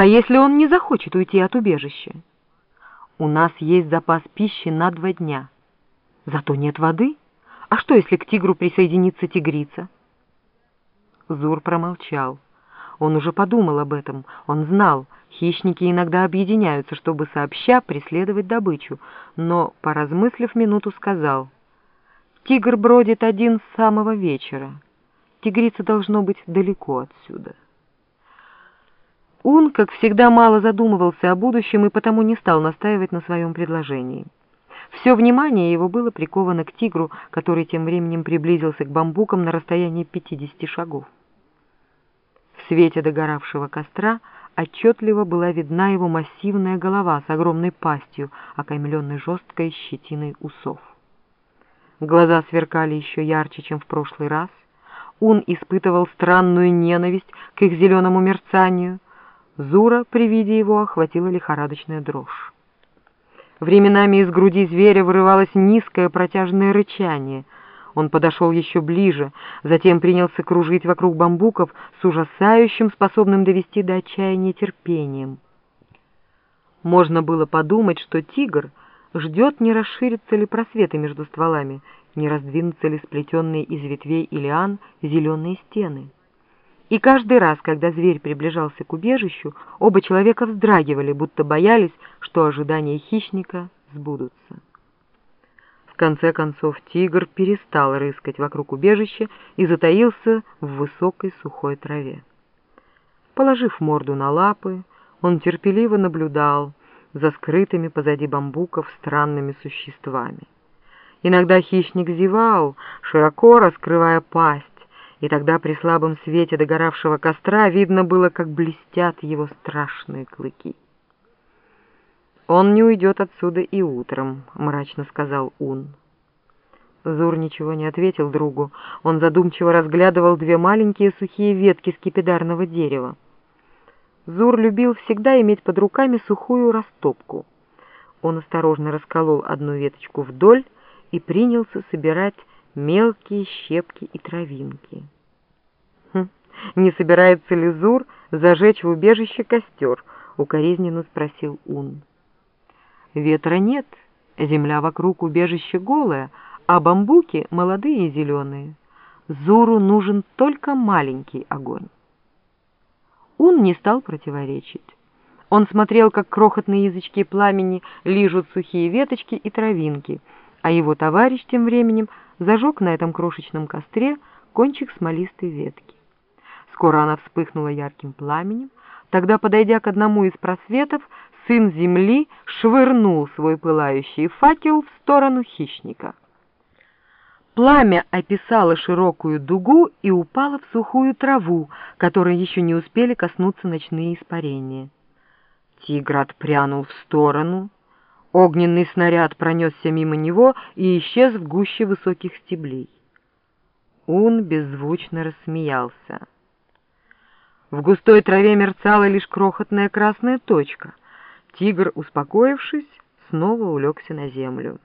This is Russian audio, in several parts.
А если он не захочет уйти от убежища? У нас есть запас пищи на два дня. Зато нет воды. А что, если к тигру присоединится тигрица? Зур промолчал. Он уже подумал об этом. Он знал, хищники иногда объединяются, чтобы сообща преследовать добычу. Но, поразмыслив минуту, сказал, «Тигр бродит один с самого вечера. Тигрица должно быть далеко отсюда». Он, как всегда, мало задумывался о будущем и потому не стал настаивать на своем предложении. Все внимание его было приковано к тигру, который тем временем приблизился к бамбукам на расстоянии 50 шагов. В свете догоравшего костра отчетливо была видна его массивная голова с огромной пастью, окаймленной жесткой щетиной усов. Глаза сверкали еще ярче, чем в прошлый раз. Он испытывал странную ненависть к их зеленому мерцанию — Зура при виде его охватила лихорадочная дрожь. Временами из груди зверя вырывалось низкое протяжное рычание. Он подошел еще ближе, затем принялся кружить вокруг бамбуков с ужасающим, способным довести до отчаяния терпением. Можно было подумать, что тигр ждет, не расширятся ли просветы между стволами, не раздвинутся ли сплетенные из ветвей и лиан зеленые стены. И каждый раз, когда зверь приближался к убежищу, оба человека вздрагивали, будто боялись, что ожидания хищника сбудутся. В конце концов тигр перестал рыскать вокруг убежища и затаился в высокой сухой траве. Положив морду на лапы, он терпеливо наблюдал за скрытыми позади бамбуков странными существами. Иногда хищник зевал, широко раскрывая пасть, и тогда при слабом свете догоравшего костра видно было, как блестят его страшные клыки. «Он не уйдет отсюда и утром», — мрачно сказал Ун. Зур ничего не ответил другу. Он задумчиво разглядывал две маленькие сухие ветки скипидарного дерева. Зур любил всегда иметь под руками сухую растопку. Он осторожно расколол одну веточку вдоль и принялся собирать мелкие щепки и травинки. Хм, не собирается ли Зур зажечь в убежище костер? Укоризненно спросил Ун. Ветра нет, земля вокруг убежища голая, а бамбуки молодые и зеленые. Зуру нужен только маленький огонь. Ун не стал противоречить. Он смотрел, как крохотные язычки пламени лижут сухие веточки и травинки, а его товарищ тем временем зажег на этом крошечном костре кончик смолистой ветки. Скоро она вспыхнула ярким пламенем, тогда, подойдя к одному из просветов, сын земли швырнул свой пылающий факел в сторону хищника. Пламя описало широкую дугу и упало в сухую траву, которой еще не успели коснуться ночные испарения. Тигр отпрянул в сторону, Огненный снаряд пронесся мимо него и исчез в гуще высоких стеблей. Ун беззвучно рассмеялся. В густой траве мерцала лишь крохотная красная точка. Тигр, успокоившись, снова улегся на землю.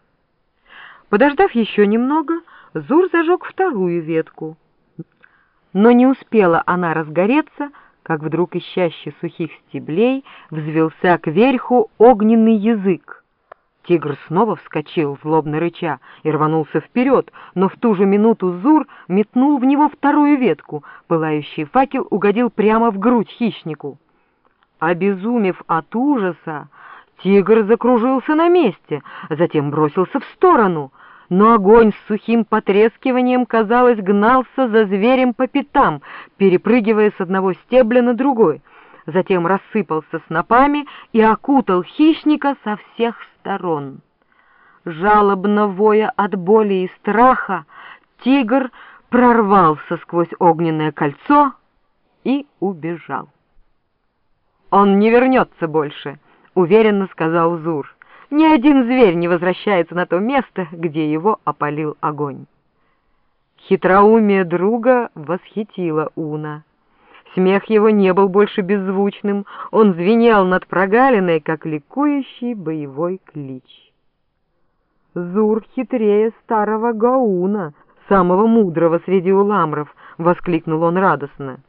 Подождав еще немного, Зур зажег вторую ветку. Но не успела она разгореться, как вдруг из чаще сухих стеблей взвелся кверху огненный язык. Тигр снова вскочил, злобно рыча, и рванулся вперед, но в ту же минуту Зур метнул в него вторую ветку. Пылающий факел угодил прямо в грудь хищнику. Обезумев от ужаса, тигр закружился на месте, затем бросился в сторону, но огонь с сухим потрескиванием, казалось, гнался за зверем по пятам, перепрыгивая с одного стебля на другой — затем рассыпался снопами и окутал хищника со всех сторон. Жалобно воя от боли и страха, тигр прорвался сквозь огненное кольцо и убежал. «Он не вернется больше», — уверенно сказал Зур. «Ни один зверь не возвращается на то место, где его опалил огонь». Хитроумие друга восхитило Уна. Смех его не был больше беззвучным, он звенел над прогалиной, как ликующий боевой клич. «Зур хитрее старого Гауна, самого мудрого среди уламров!» — воскликнул он радостно.